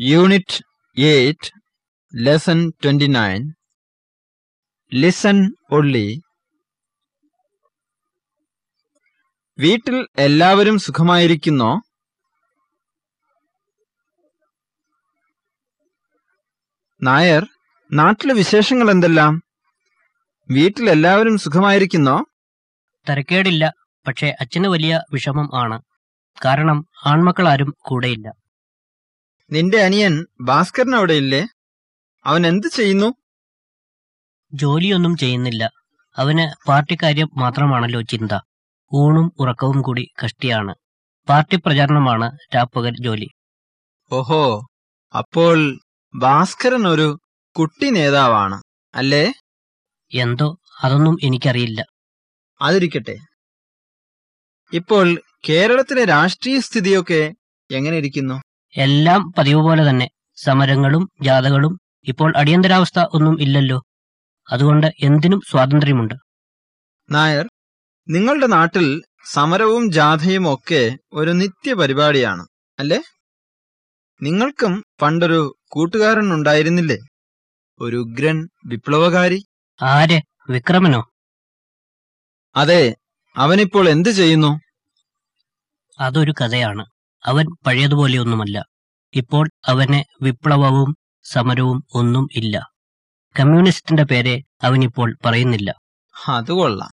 Unit eight lesson twenty nine listen only വീട്ടിൽ എല്ലാവരും സുഖമായിരിക്കുന്നോ? നായർ നാട്ടിലെ വിശേഷങ്ങൾ എന്തെല്ലാം? വീട്ടിൽ എല്ലാവരും സുഖമായിരിക്കുന്നോ? തരക്കേടില്ല പക്ഷേ അച്ഛന് വലിയ വിഷമം ആണ്. കാരണം ആൺമക്കളാരും കൂടെയില്ല. നിന്റെ അനിയൻ ഭാസ്കരൻ അവിടെ ഇല്ലേ? അവൻ എന്ത് ചെയ്യുന്നു? ജോലിയൊന്നും ചെയ്യുന്നില്ല. അവന് പാർട്ടി കാര്യം മാത്രമാണല്ലോ ചിന്ത. ഊണും ഉറക്കവും കൂടി കഷ്ടിയാണ്. പാർട്ടി പ്രചാരണമാണ് രാപ്പകൽ ജോലി. ഓഹോ അപ്പോൾ ഭാസ്കരൻ ഒരു കുട്ടി നേതാവാണ് അല്ലേ? എന്തോ അതൊന്നും എനിക്കറിയില്ല. അതിരിക്കട്ടെ. ഇപ്പോൾ കേരളത്തിലെ രാഷ്ട്രീയ സ്ഥിതിയൊക്കെ എങ്ങനെ ഇരിക്കുന്നു? എല്ലാം പതിവ് പോലെ തന്നെ. സമരങ്ങളും ജാഥകളും ഇപ്പോൾ അടിയന്തരാവസ്ഥ ഒന്നും ഇല്ലല്ലോ. അതുകൊണ്ട് എന്തിനും സ്വാതന്ത്ര്യമുണ്ട്. നായർ നിങ്ങളുടെ നാട്ടിൽ സമരവും ജാഥയും ഒക്കെ ഒരു നിത്യപരിപാടിയാണ് അല്ലേ? നിങ്ങൾക്കും പണ്ടൊരു കൂട്ടുകാരൻ ഉണ്ടായിരുന്നില്ലേ? ഒരു ഉഗ്രൻ വിപ്ലവകാരി? ആരെ? വിക്രമനോ? അതെ അവനിപ്പോൾ എന്ത് ചെയ്യുന്നു? അതൊരു കഥയാണ്. അവൻ പഴയതുപോലെയൊന്നുമല്ല. ഇപ്പോൾ അവന് വിപ്ലവവും സമരവും ഒന്നും ഇല്ല. കമ്മ്യൂണിസ്റ്റിന്റെ പേരെ അവനിപ്പോൾ പറയുന്നില്ല. അത് കൊള്ളാം.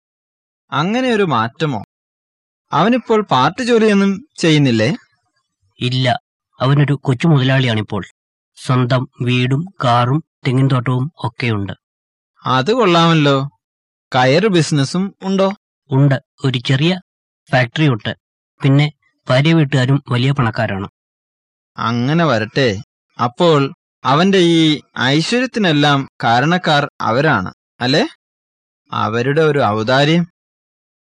അങ്ങനെ ഒരു മാറ്റമോ? അവനിപ്പോൾ പാർട്ടി ജോലിയൊന്നും ചെയ്യുന്നില്ലേ? ഇല്ല. അവനൊരു കൊച്ചു മുതലാളിയാണിപ്പോൾ. സ്വന്തം വീടും കാറും തെങ്ങിൻതോട്ടവും ഒക്കെയുണ്ട്. അത് കൊള്ളാമല്ലോ. കയറ് ബിസിനസ്സും ഉണ്ടോ? ഉണ്ട്. ഒരു ചെറിയ ഫാക്ടറി ഉണ്ട് പിന്നെ ഭാര്യ വീട്ടുകാരും വലിയ പണക്കാരാണ്. അങ്ങനെ വരട്ടെ. അപ്പോൾ അവന്റെ ഈ ഐശ്വര്യത്തിനെല്ലാം കാരണക്കാർ അവരാണ് അല്ലെ? അവരുടെ ഒരു ഔദാര്യം?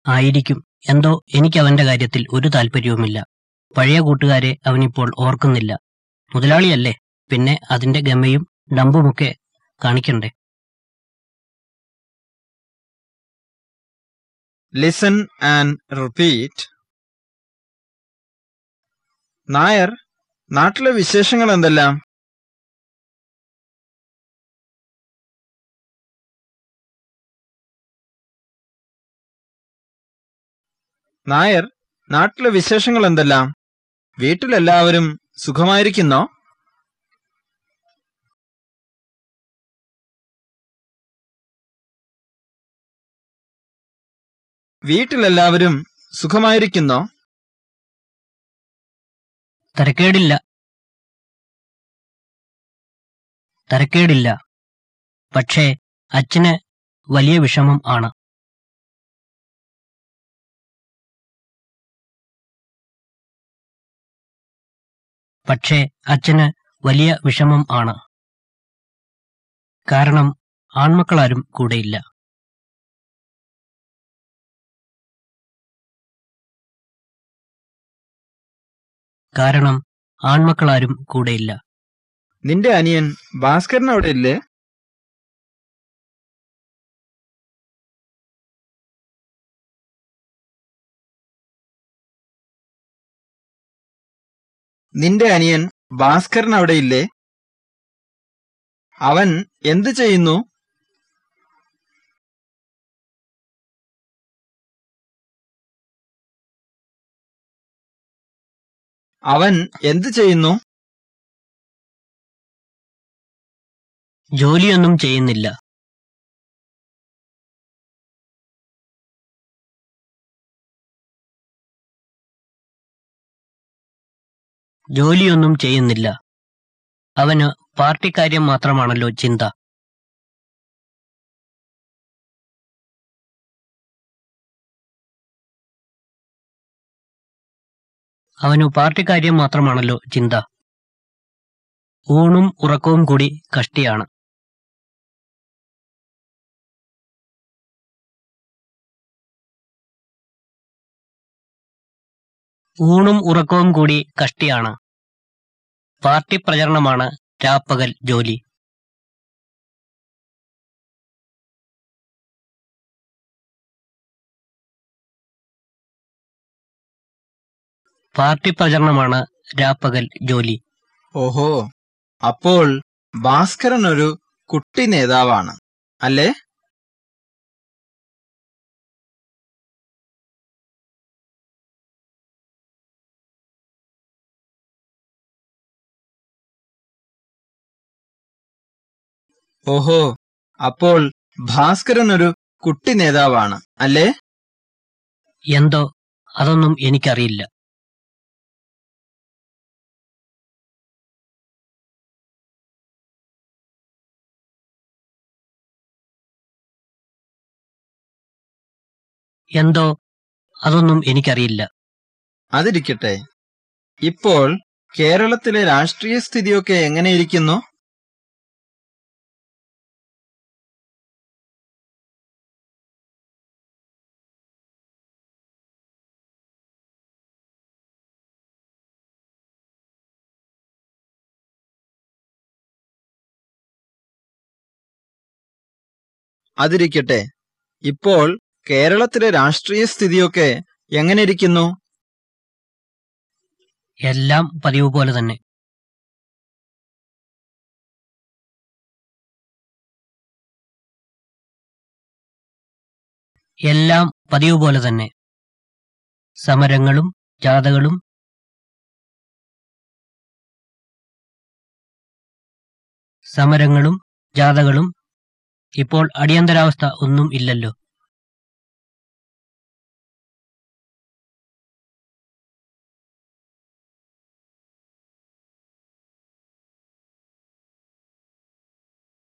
ആയിരിക്കും. എന്തോ എനിക്ക് അവന്റെ കാര്യത്തിൽ ഒരു താല്പര്യവുമില്ല പഴയ കൂട്ടുകാരെ അവനിപ്പോൾ ഓർക്കുന്നില്ല. മുതലാളിയല്ലേ? പിന്നെ അതിന്റെ ഗമയും ഡമ്പുമൊക്കെ കാണിക്കണ്ടേ? ലിസൺ ആൻഡ് റിപ്പീറ്റ് നായർ നാട്ടിലെ വിശേഷങ്ങൾ എന്തെല്ലാം? നായർ നാട്ടിലെ വിശേഷങ്ങൾ എന്തെല്ലാം? വീട്ടിലെല്ലാവരും സുഖമായിരിക്കുന്നോ? വീട്ടിലെല്ലാവരും സുഖമായിരിക്കുന്നോ? തരക്കേടില്ല. തരക്കേടില്ല. പക്ഷേ അച്ഛന് വലിയ വിഷമം ആണ്. പക്ഷേ അച്ഛന് വലിയ വിഷമം ആണ്. കാരണം ആൺമക്കളാരും കൂടെയില്ല. കാരണം ആൺമക്കളാരും കൂടെയില്ല. നിന്റെ അനിയൻ ഭാസ്കരൻ അവിടെ ഇല്ലേ? നിന്റെ അനിയൻ ഭാസ്കരൻ അവിടെ ഇല്ലേ? അവൻ എന്തു ചെയ്യുന്നു? അവൻ എന്തു ചെയ്യുന്നു? ജോലിയൊന്നും ചെയ്യുന്നില്ല. ജോലിയൊന്നും ചെയ്യുന്നില്ല. അവന് പാർട്ടിക്കാര്യം മാത്രമാണല്ലോ ചിന്ത. അവനു പാർട്ടി കാര്യം മാത്രമാണല്ലോ ചിന്ത. ഊണും ഉറക്കവും കൂടി കഷ്ടിയാണ്. ഊണും ഉറക്കവും കൂടി കഷ്ടിയാണ്. പാർട്ടി പ്രചരണമാണ് രാപ്പകൽ ജോലി. പാർട്ടി പ്രചരണമാണ് രാപ്പകൽ ജോലി. ഓഹോ. അപ്പോൾ ഭാസ്കരൻ ഒരു കുട്ടി നേതാവാണ് അല്ലേ? ഓഹോ. അപ്പോൾ ഭാസ്കരൻ ഒരു കുട്ടി നേതാവാണ് അല്ലേ? എന്തോ അതൊന്നും എനിക്കറിയില്ല. എന്തോ അതൊന്നും എനിക്കറിയില്ല. അതിരിക്കട്ടെ. ഇപ്പോൾ കേരളത്തിലെ രാഷ്ട്രീയ സ്ഥിതിയൊക്കെ എങ്ങനെയിരിക്കുന്നു? അതിരിക്കട്ടെ. ഇപ്പോൾ കേരളത്തിലെ രാഷ്ട്രീയ സ്ഥിതിയൊക്കെ എങ്ങനെ ഇരിക്കുന്നു എല്ലാം പതിവ് പോലെ തന്നെ. എല്ലാം പതിവ് പോലെ തന്നെ. സമരങ്ങളും ജാഥകളും സമരങ്ങളും ജാഥകളും ഇപ്പോൾ അടിയന്തരാവസ്ഥ ഒന്നും ഇല്ലല്ലോ.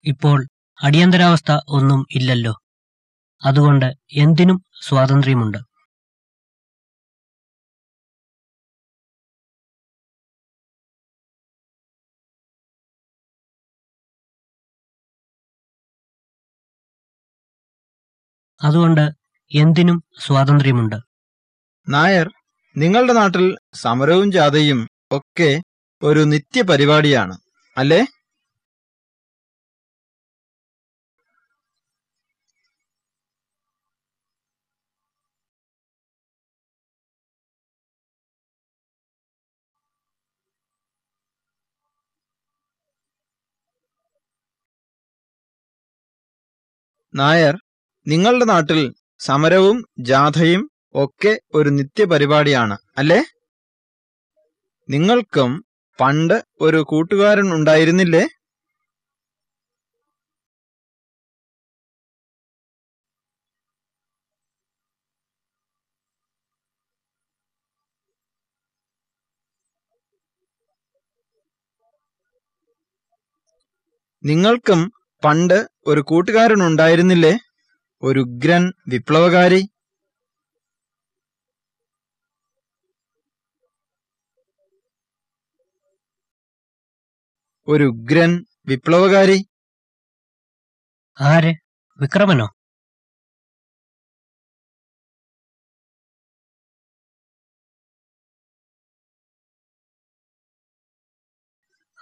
ഇപ്പോൾ അടിയന്തരാവസ്ഥ ഒന്നും ഇല്ലല്ലോ. അതുകൊണ്ട് എന്തിനും സ്വാതന്ത്ര്യമുണ്ട്. അതുകൊണ്ട് എന്തിനും സ്വാതന്ത്ര്യമുണ്ട്. നായർ നിങ്ങളുടെ നാട്ടിൽ സമരവും ജാഥയും ഒക്കെ ഒരു നിത്യ പരിപാടിയാണ് അല്ലേ? നായർ നിങ്ങളുടെ നാട്ടിൽ സമരവും ജാഥയും ഒക്കെ ഒരു നിത്യപരിപാടിയാണ് അല്ലേ? നിങ്ങൾക്കും പണ്ട് ഒരു കൂട്ടുകാരൻ ഉണ്ടായിരുന്നില്ലേ? നിങ്ങൾക്കും പണ്ട് ഒരു കൂട്ടുകാരൻ ഉണ്ടായിരുന്നില്ലേ ഒരു ഉഗ്രൻ വിപ്ലവകാരി. ഒരു ഉഗ്രൻ വിപ്ലവകാരി. ആര്? വിക്രമനോ?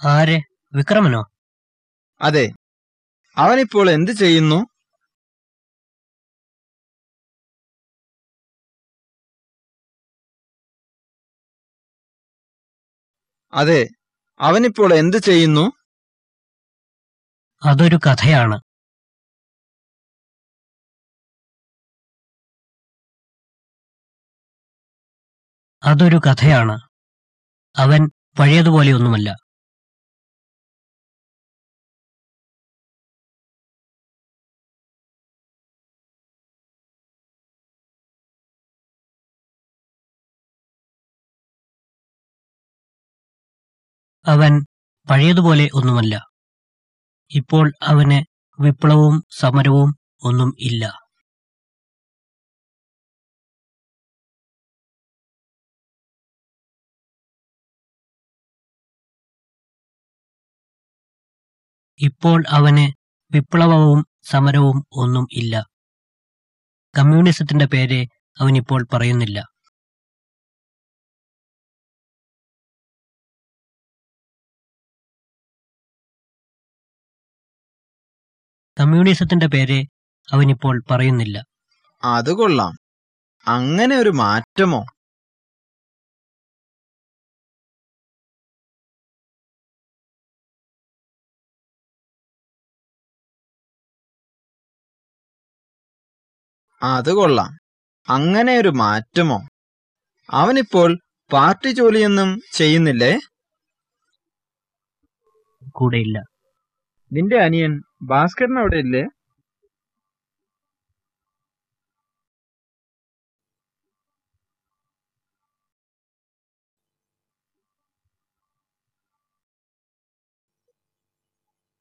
ആര്? വിക്രമനോ? അതെ. അവനിപ്പോൾ എന്ത് ചെയ്യുന്നു? അതെ അവനിപ്പോൾ എന്ത് ചെയ്യുന്നു? അതൊരു കഥയാണ്. അതൊരു കഥയാണ്. അവൻ പഴയതുപോലെയൊന്നുമല്ല അവൻ പഴയതുപോലെ ഒന്നുമല്ല. ഇപ്പോൾ അവന് വിപ്ലവവും സമരവും ഒന്നും ഇല്ല. ഇപ്പോൾ അവന് വിപ്ലവവും സമരവും ഒന്നും ഇല്ല. കമ്മ്യൂണിസത്തിന്റെ പേര് അവനിപ്പോൾ പറയുന്നില്ല. കമ്മ്യൂണിസത്തിന്റെ പേര് അവനിപ്പോൾ പറയുന്നില്ല. അത് കൊള്ളാം. അങ്ങനെ ഒരു മാറ്റമോ? അത് കൊള്ളാം. അങ്ങനെ ഒരു മാറ്റമോ? അവനിപ്പോൾ പാർട്ടി ജോലിയൊന്നും ചെയ്യുന്നില്ലേ? കൂടെയില്ല നിന്റെ അനിയൻ ഭാസ്കരൻ അവിടെ ഇല്ലേ?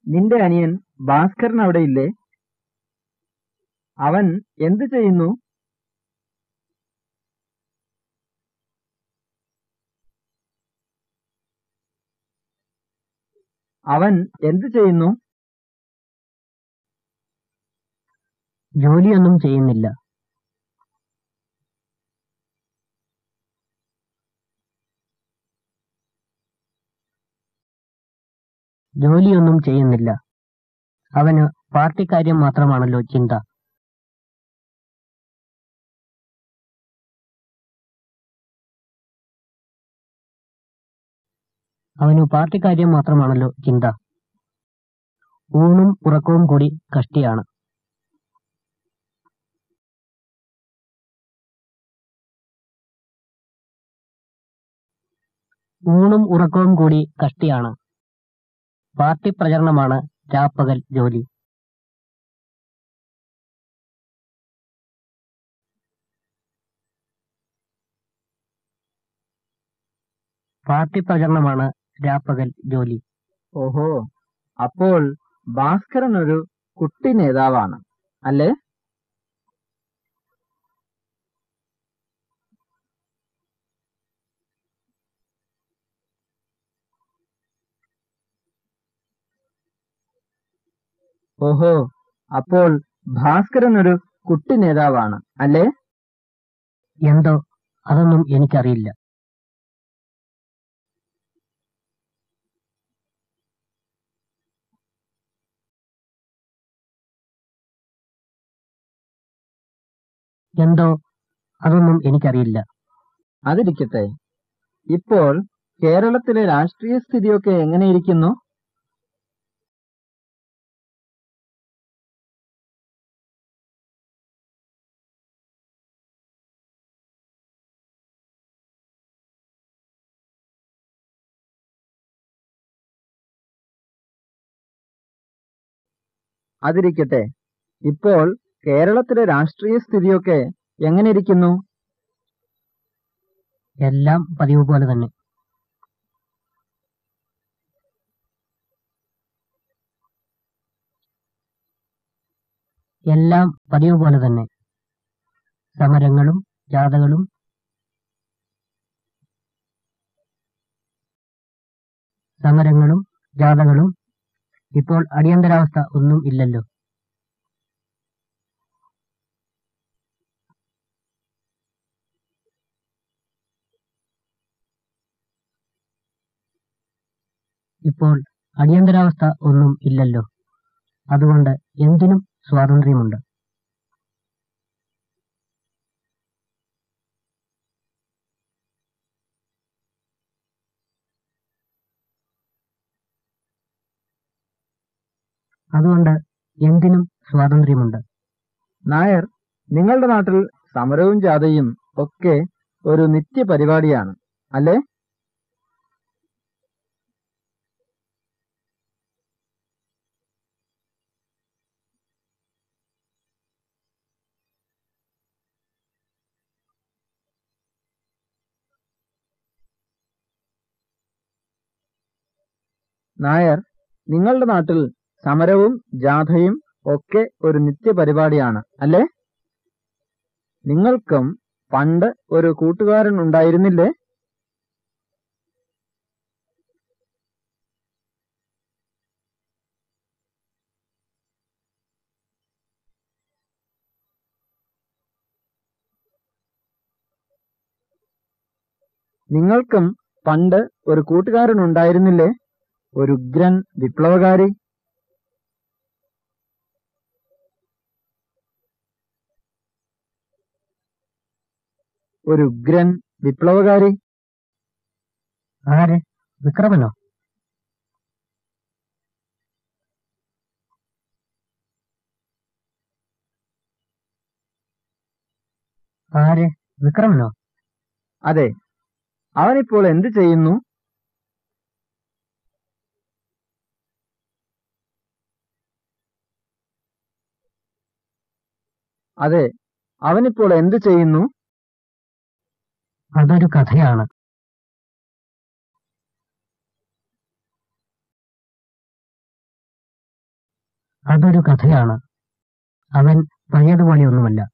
നിന്റെ അനിയൻ ഭാസ്കരൻ അവിടെ ഇല്ലേ? അവൻ എന്ത് ചെയ്യുന്നു? അവൻ എന്ത് ചെയ്യുന്നു? ജോലിയൊന്നും ചെയ്യുന്നില്ല. ജോലിയൊന്നും ചെയ്യുന്നില്ല. അവന് പാർട്ടിക്കാര്യം മാത്രമാണല്ലോ ചിന്ത. അവന് പാർട്ടിക്കാര്യം മാത്രമാണല്ലോ ചിന്ത. ഊണും ഉറക്കവും കൂടി കഷ്ടിയാണ്. ഊണും ഉറക്കവും കൂടി കഷ്ടിയാണ്. പാർട്ടി പ്രചരണമാണ് രാപ്പകൽ ജോലി. പാർട്ടി പ്രചരണമാണ് രാപ്പകൽ ജോലി. ഓഹോ അപ്പോൾ ഭാസ്കരൻ ഒരു കുട്ടി നേതാവാണ് അല്ലേ? ഓഹോ അപ്പോൾ ഭാസ്കരൻ ഒരു കുട്ടി നേതാവാണ് അല്ലേ? എന്തോ അതൊന്നും എനിക്കറിയില്ല. എന്തോ അതൊന്നും എനിക്കറിയില്ല. അതിരിക്കട്ടെ. ഇപ്പോൾ കേരളത്തിലെ രാഷ്ട്രീയ സ്ഥിതിയൊക്കെ എങ്ങനെയിരിക്കുന്നു? അതിരിക്കട്ടെ. ഇപ്പോൾ കേരളത്തിലെ രാഷ്ട്രീയ സ്ഥിതിയൊക്കെ എങ്ങനെ ഇരിക്കുന്നു എല്ലാം പതിവ് പോലെ തന്നെ. എല്ലാം പതിവ് പോലെ തന്നെ. സമരങ്ങളും ജാഥകളും സമരങ്ങളും ജാഥകളും ഇപ്പോൾ അടിയന്തരാവസ്ഥ ഒന്നും ഇല്ലല്ലോ. ഇപ്പോൾ അടിയന്തരാവസ്ഥ ഒന്നും ഇല്ലല്ലോ. അതുകൊണ്ട് എന്തിനും സ്വാതന്ത്ര്യമുണ്ട്. അതുകൊണ്ട് എന്തിനും സ്വാതന്ത്ര്യമുണ്ട്. നായർ നിങ്ങളുടെ നാട്ടിൽ സമരവും ജാഥയും ഒക്കെ ഒരു നിത്യ പരിപാടിയാണ് അല്ലേ? നായർ നിങ്ങളുടെ നാട്ടിൽ സമരവും ജാഥയും ഒക്കെ ഒരു നിത്യപരിപാടിയാണ് അല്ലേ? നിങ്ങൾക്കും പണ്ട് ഒരു കൂട്ടുകാരൻ ഉണ്ടായിരുന്നില്ലേ? നിങ്ങൾക്കും പണ്ട് ഒരു കൂട്ടുകാരൻ ഉണ്ടായിരുന്നില്ലേ? ഒരു ഉഗ്രൻ വിപ്ലവകാരി. ഒരു ഉഗ്രൻ വിപ്ലവകാരി. ആരെ? വിക്രമനോ? ആരെ? വിക്രമനോ? അതെ. അവനിപ്പോൾ എന്തു ചെയ്യുന്നു? അതെ അവനിപ്പോൾ എന്തു ചെയ്യുന്നു? അതൊരു കഥയാണ്. അതൊരു കഥയാണ്. അവൻ പഴയതുപോലെയൊന്നുമല്ല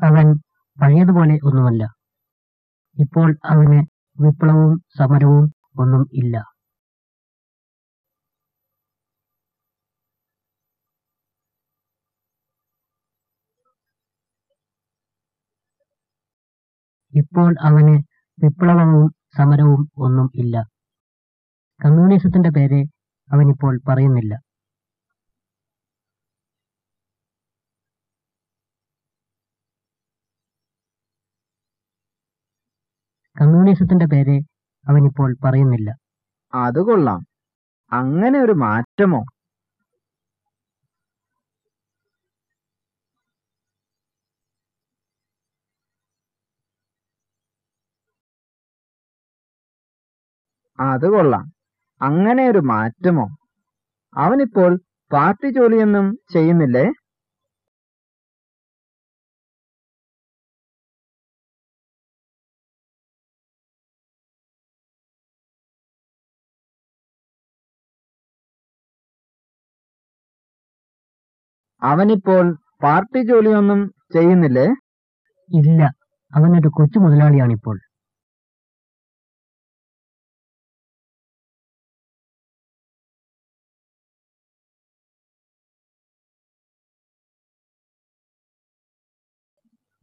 അവൻ പഴയതുപോലെ ഒന്നുമല്ല. ഇപ്പോൾ അവന് വിപ്ലവവും സമരവും ഒന്നും ഇല്ല. ഇപ്പോൾ അവന് വിപ്ലവവും സമരവും ഒന്നും ഇല്ല. കമ്മ്യൂണിസത്തിന്റെ പേര് അവനിപ്പോൾ പറയുന്നില്ല. കമ്മ്യൂണിസത്തിന്റെ പേര് അവനിപ്പോൾ പറയുന്നില്ല. അത് കൊള്ളാം. അങ്ങനെ ഒരു മാറ്റമോ? അത് കൊള്ളാം. അങ്ങനെ ഒരു മാറ്റമോ? അവനിപ്പോൾ പാർട്ടി ജോലിയൊന്നും ചെയ്യുന്നില്ലേ? അവനിപ്പോൾ പാർട്ടി ജോലിയൊന്നും ചെയ്യുന്നില്ലേ? ഇല്ല. അവനൊരു കൊച്ചു മുതലാളിയാണിപ്പോൾ.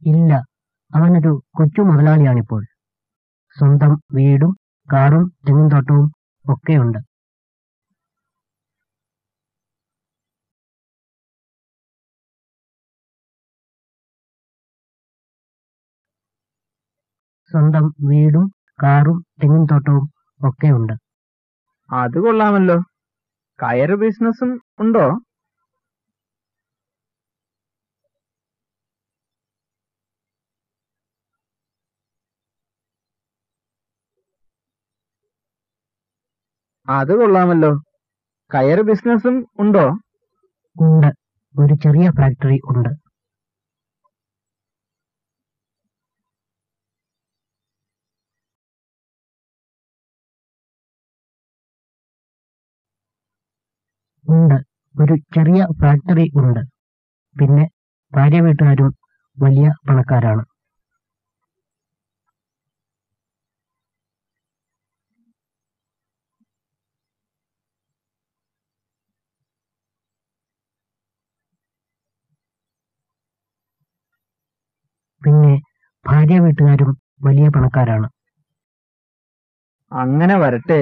ഇല്ല. അവനൊരു കൊച്ചു മുതലാളിയാണിപ്പോൾ. സ്വന്തം വീടും കാറും തെങ്ങും തോട്ടവും ഒക്കെയുണ്ട്. സ്വന്തം വീടും കാറും തെങ്ങിൻ തോട്ടവും ഒക്കെ ഉണ്ട്. അത് കൊള്ളാമല്ലോ. കയർ ബിസിനസ്സും ഉണ്ടോ? അത് കൊള്ളാമല്ലോ. കയർ ബിസിനസ്സും ഉണ്ടോ? ഉണ്ട്. ഒരു ചെറിയ ഫാക്ടറി ഉണ്ട്. ഉണ്ട്. ഒരു ചെറിയ ഫാക്ടറി ഉണ്ട്. പിന്നെ ഭാര്യ വീട്ടുകാരും വലിയ പണക്കാരാണ്. പിന്നെ ഭാര്യ വീട്ടുകാരും വലിയ പണക്കാരാണ്. അങ്ങനെ വരട്ടെ.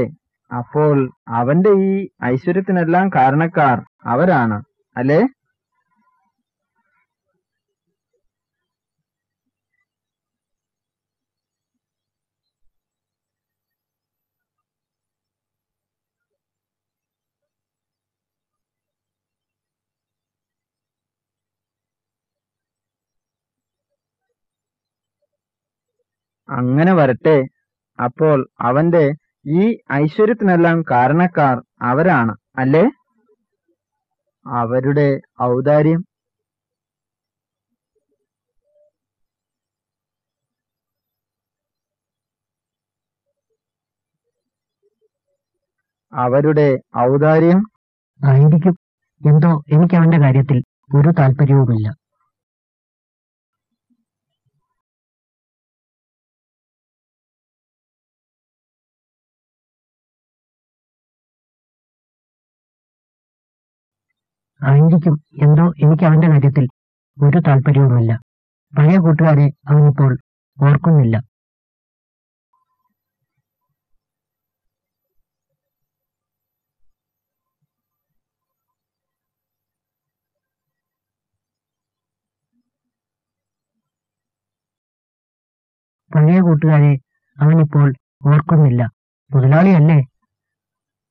അപ്പോൾ അവന്റെ ഈ ഐശ്വര്യത്തിനെല്ലാം കാരണക്കാർ അവരാണ്. അല്ലേ? അങ്ങനെ വരട്ടെ. അപ്പോൾ അവന്റെ ഈ ഐശ്വര്യത്തിനെല്ലാം കാരണക്കാർ അവരാണ് അല്ലേ? അവരുടെ ഔദാര്യം. അവരുടെ ഔദാര്യം. ആയിരിക്കും എന്തോ എനിക്ക് അവന്റെ കാര്യത്തിൽ ഒരു താല്പര്യവുമില്ല. ആയിരിക്കും എന്തോ എനിക്ക് അവന്റെ കാര്യത്തിൽ ഒരു താല്പര്യവുമില്ല. പഴയ കൂട്ടുകാരെ അവനിപ്പോൾ ഓർക്കുന്നില്ല. പഴയ കൂട്ടുകാരെ അവനിപ്പോൾ ഓർക്കുന്നില്ല. മുതലാളിയല്ലേ?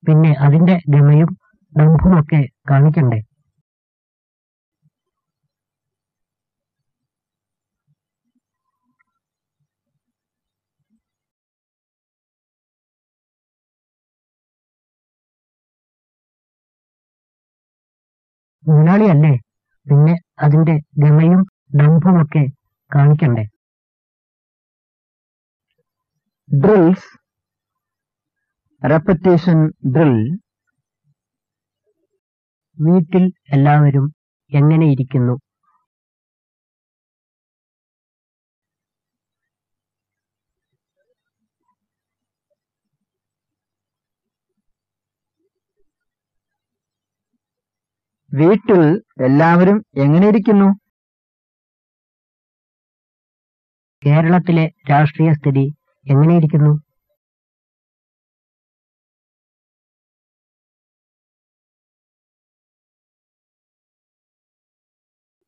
പിന്നെ അതിന്റെ ഗമയും ഡംഭുമൊക്കെ കാണിക്കണ്ടേ? മുതലാളിയല്ലേ? പിന്നെ അതിന്റെ ഗമയും ഡംഭുമൊക്കെ കാണിക്കണ്ടേ? ഡ്രിൽസ് റെപ്പറ്റേഷൻ ഡ്രിൽ വീട്ടിൽ എല്ലാവരും എങ്ങനെയിരിക്കുന്നു വീട്ടിൽ എല്ലാവരും എങ്ങനെയിരിക്കുന്നു? കേരളത്തിലെ രാഷ്ട്രീയ സ്ഥിതി എങ്ങനെയിരിക്കുന്നു?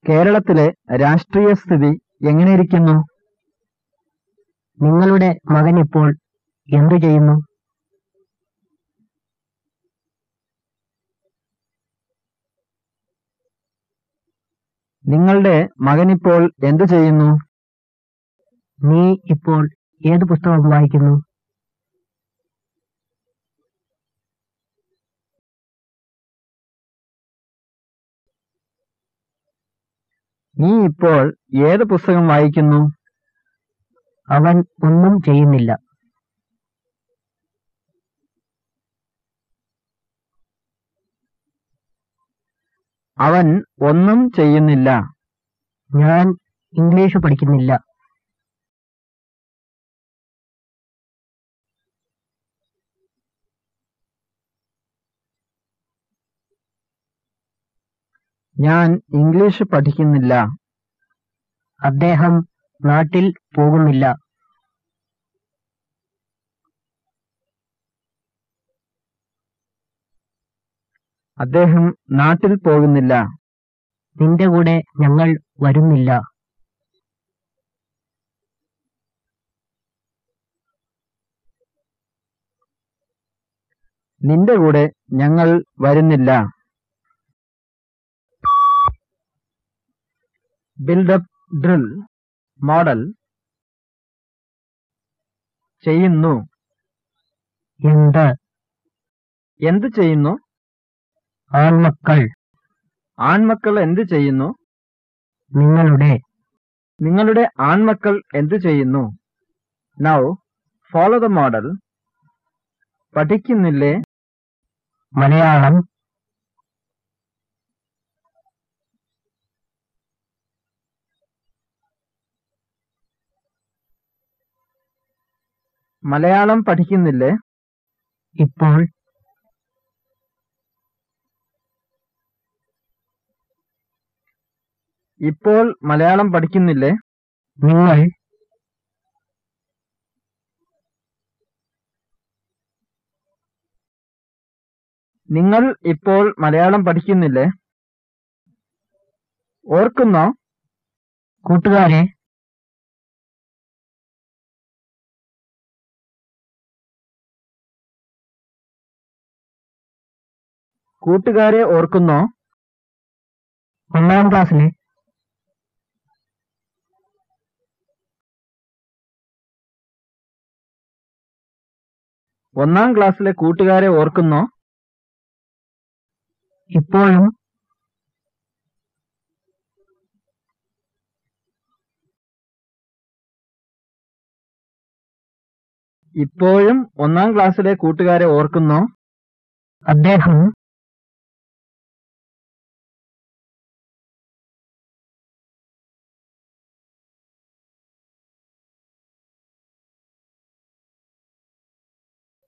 കേരളത്തിലെ രാഷ്ട്രീയ സ്ഥിതി എങ്ങനെയിരിക്കുന്നു? നിങ്ങളുടെ മകൻ ഇപ്പോൾ എന്തു ചെയ്യുന്നു? നിങ്ങളുടെ മകനിപ്പോൾ എന്തു ചെയ്യുന്നു? നീ ഇപ്പോൾ ഏത് പുസ്തകം വായിക്കുന്നു? നീ ഇപ്പോൾ ഏത് പുസ്തകം വായിക്കുന്നു? അവൻ ഒന്നും ചെയ്യുന്നില്ല. അവൻ ഒന്നും ചെയ്യുന്നില്ല. ഞാൻ ഇംഗ്ലീഷ് പഠിക്കുന്നില്ല. ഞാൻ ഇംഗ്ലീഷ് പഠിക്കുന്നില്ല. അദ്ദേഹം നാട്ടിൽ പോകുന്നില്ല. അദ്ദേഹം നാട്ടിൽ പോകുന്നില്ല. നിന്റെ കൂടെ ഞങ്ങൾ വരുന്നില്ല. നിന്റെ കൂടെ ഞങ്ങൾ വരുന്നില്ല. ബിൽഡപ്പ് ഡ്രിൽ മോഡൽ ചെയ്യുന്നു. എന്ത്? എന്ത് ചെയ്യുന്നു? ആൺമക്കൾ. ആൺമക്കൾ എന്ത് ചെയ്യുന്നു? നിങ്ങളുടെ. നിങ്ങളുടെ ആൺമക്കൾ എന്ത് ചെയ്യുന്നു? നൗ ഫോളോ ദ മോഡൽ പഠിക്കുന്നില്ലേ? മലയാളം. മലയാളം പഠിക്കുന്നില്ലേ? ഇപ്പോൾ ഇപ്പോൾ മലയാളം പഠിക്കുന്നില്ലേ? നിങ്ങൾ നിങ്ങൾ ഇപ്പോൾ മലയാളം പഠിക്കുന്നില്ലേ? ഓർക്കുന്നോ? കൂട്ടുകാരെ. കൂട്ടുകാരെ ഓർക്കുന്നോ? ഒന്നാം ക്ലാസ്സിലെ. ഒന്നാം ക്ലാസ്സിലെ കൂട്ടുകാരെ ഓർക്കുന്നോ? ഇപ്പോഴും. ഇപ്പോഴും ഒന്നാം ക്ലാസ്സിലെ കൂട്ടുകാരെ ഓർക്കുന്നോ? അദ്ദേഹം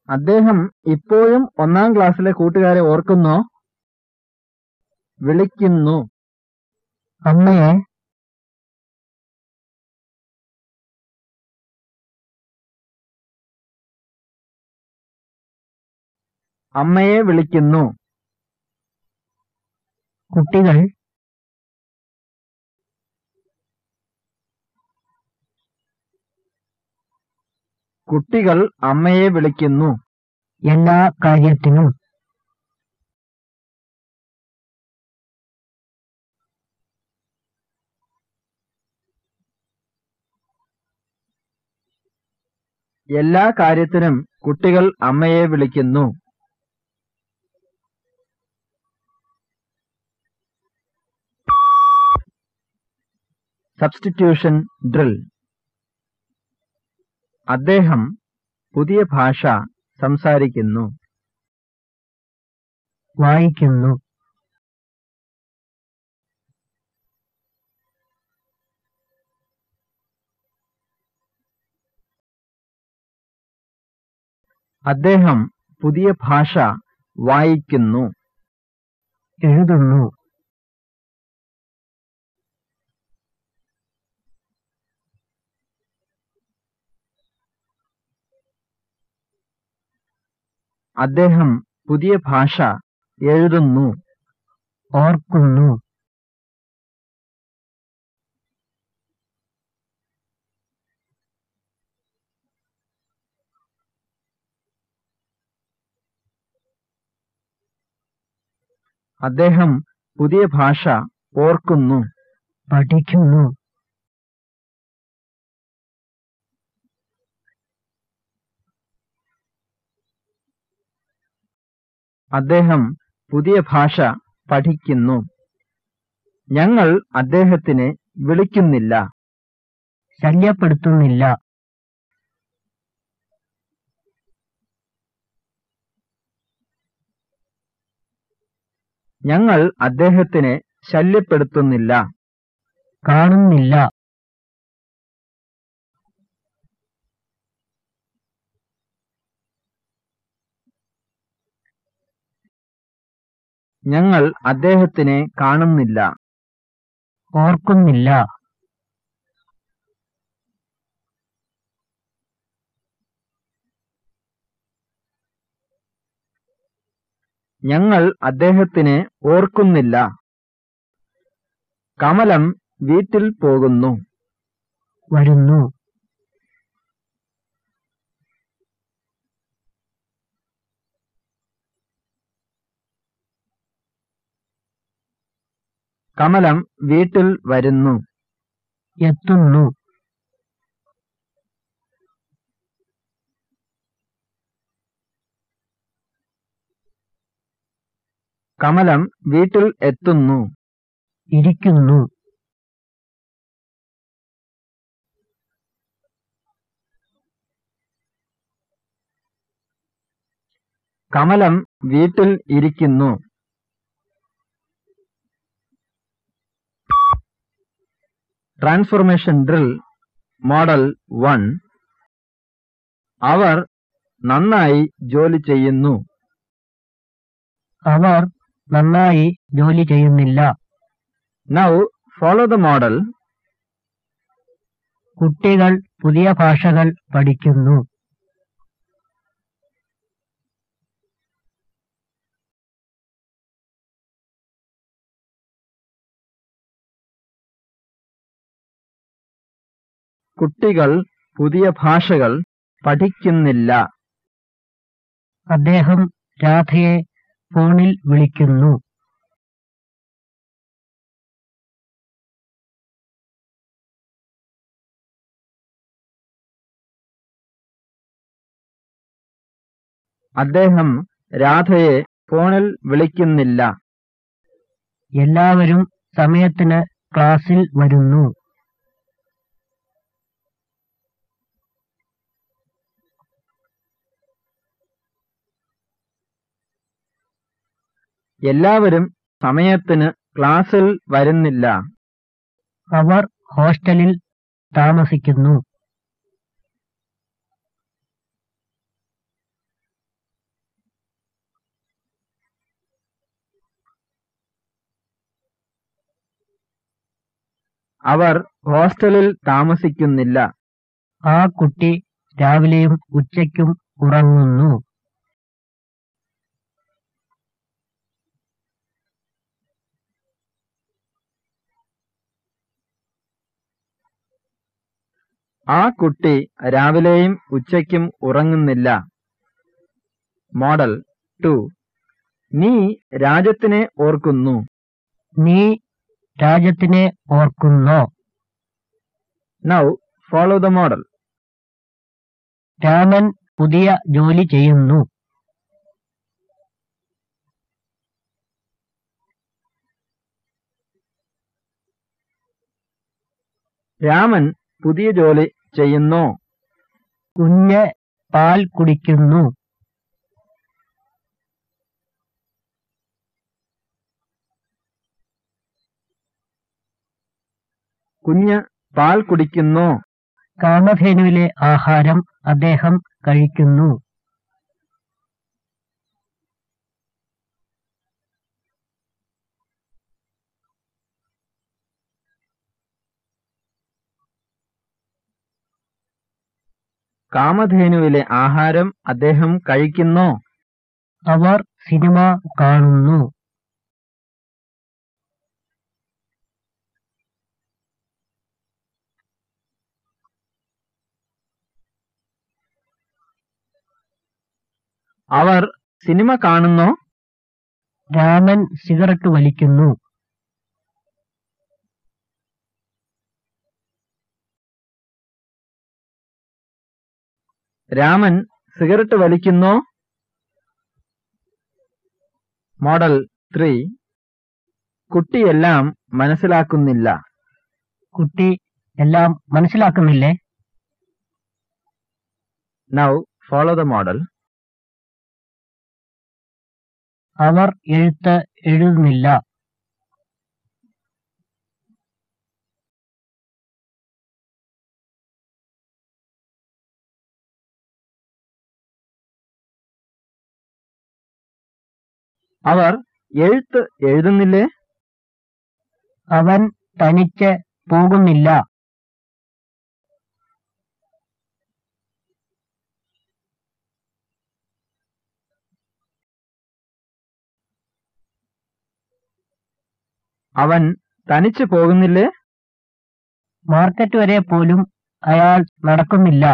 അദ്ദേഹം ഇപ്പോഴും ഒന്നാം ക്ലാസ്സിലെ കൂട്ടുകാരെ ഓർക്കുന്നോ? വിളിക്കുന്നു. അമ്മയെ അമ്മയെ വിളിക്കുന്നു. കുട്ടികൾ. കുട്ടികൾ അമ്മയെ വിളിക്കുന്നു. എല്ലാ കാര്യത്തിനും. എല്ലാ കാര്യത്തിനും കുട്ടികൾ അമ്മയെ വിളിക്കുന്നു. സബ്സ്റ്റിറ്റ്യൂഷൻ ഡ്രിൽ അദ്ദേഹം പുതിയ ഭാഷ സംസാരിക്കുന്നു. വായിക്കുന്നു. അദ്ദേഹം പുതിയ ഭാഷ വായിക്കുന്നു. എഴുതുന്നു. അദ്ദേഹം പുതിയ ഭാഷ എഴുതുന്നു. ഓർക്കുന്നു. അദ്ദേഹം പുതിയ ഭാഷ ഓർക്കുന്നു. പഠിക്കുന്നു. അദ്ദേഹം പുതിയ ഭാഷ പഠിക്കുന്നു. ഞങ്ങൾ അദ്ദേഹത്തിനെ വിളിക്കുന്നില്ല. ശല്യപ്പെടുത്തുന്നില്ല. ഞങ്ങൾ അദ്ദേഹത്തിനെ ശല്യപ്പെടുത്തുന്നില്ല. കാണുന്നില്ല. ഞങ്ങൾ അദ്ദേഹത്തിനെ കാണുന്നില്ല. ഓർക്കുന്നില്ല. ഞങ്ങൾ അദ്ദേഹത്തിനെ ഓർക്കുന്നില്ല. കമലം വീട്ടിൽ പോകുന്നു. വരുന്നു. കമലം വീട്ടിൽ വരുന്നു. എത്തുന്നു. കമലം വീട്ടിൽ എത്തുന്നു. ഇരിക്കുന്നു. കമലം വീട്ടിൽ ഇരിക്കുന്നു. ട്രാൻസ്ഫോർമേഷൻ ഡ്രിൽ മോഡൽ വൺ അവർ നന്നായി ജോലി ചെയ്യുന്നു. അവർ നന്നായി ജോലി ചെയ്യുന്നില്ല. നൗ ഫോളോ ദ മോഡൽ കുട്ടികൾ പുതിയ ഭാഷകൾ പഠിക്കുന്നു. കുട്ടികൾ പുതിയ ഭാഷകൾ പഠിക്കുന്നില്ല. അദ്ദേഹം രാധയെ ഫോണിൽ വിളിക്കുന്നു. അദ്ദേഹം രാധയെ ഫോണിൽ വിളിക്കുന്നില്ല. എല്ലാവരും സമയത്തിന് ക്ലാസ്സിൽ വരുന്നു. എല്ലാവരും സമയത്തിന് ക്ലാസ്സിൽ വരുന്നില്ല. അവർ ഹോസ്റ്റലിൽ താമസിക്കുന്നു. അവർ ഹോസ്റ്റലിൽ താമസിക്കുന്നില്ല. ആ കുട്ടി രാവിലെയും ഉച്ചയ്ക്കും ഉറങ്ങുന്നു. ആ കുട്ടി രാവിലെയും ഉച്ചയ്ക്കും ഉറങ്ങുന്നില്ല. Model two. നീ രാജ്യത്തിനെ ഓർക്കുന്നു. നീ രാജ്യത്തിനെ ഓർക്കുന്നു. Now follow the model Raman പുതിയ ജോലി ചെയ്യുന്നു. രാമൻ പുതിയ ജോലി ചെയ്യുന്നു. കുഞ്ഞ് പാൽ കുടിക്കുന്നു. കുഞ്ഞ് പാൽ കുടിക്കുന്നു. കാമധേനുവിലെ ആഹാരം അദ്ദേഹം കഴിക്കുന്നു. കാമധേനുവിലെ ആഹാരം അദ്ദേഹം കഴിക്കുന്നു? അവർ സിനിമ കാണുന്നു. അവർ സിനിമ കാണുന്നു? രാമൻ സിഗരറ്റ് വലിക്കുന്നു. രാമൻ സിഗരറ്റ് വലിക്കുന്നു? Model three. കുട്ടിയെല്ലാം മനസ്സിലാക്കുന്നില്ല. കുട്ടി എല്ലാം മനസ്സിലാക്കുന്നില്ലേ? നൗ ഫോളോ ദ മോഡൽ അവർ എഴുത്ത് എഴുതുന്നില്ല. അവർ എഴുത്ത് എഴുതുന്നില്ലേ? അവൻ തനിച്ച് പോകുന്നില്ല. അവൻ തനിച്ചു പോകുന്നില്ലേ? മാർക്കറ്റ് വരെ പോലും അയാൾ നടക്കുന്നില്ല.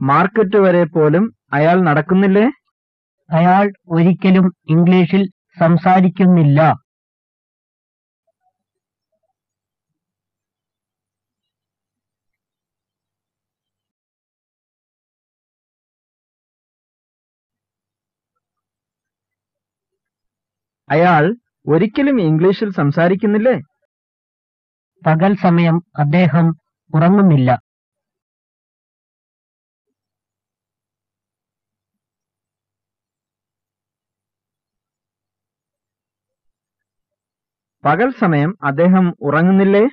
മാർക്കറ്റ് വരെ പോലും അയാൾ നടക്കുന്നില്ലേ? അയാൾ ഒരിക്കലും ഇംഗ്ലീഷിൽ സംസാരിക്കുന്നില്ല. അയാൾ ഒരിക്കലും ഇംഗ്ലീഷിൽ സംസാരിക്കുന്നില്ലേ? പകൽ സമയം അദ്ദേഹം ഉറങ്ങുന്നില്ല. പകൽ സമയം അദ്ദേഹം ഉറങ്ങുന്നില്ലേ?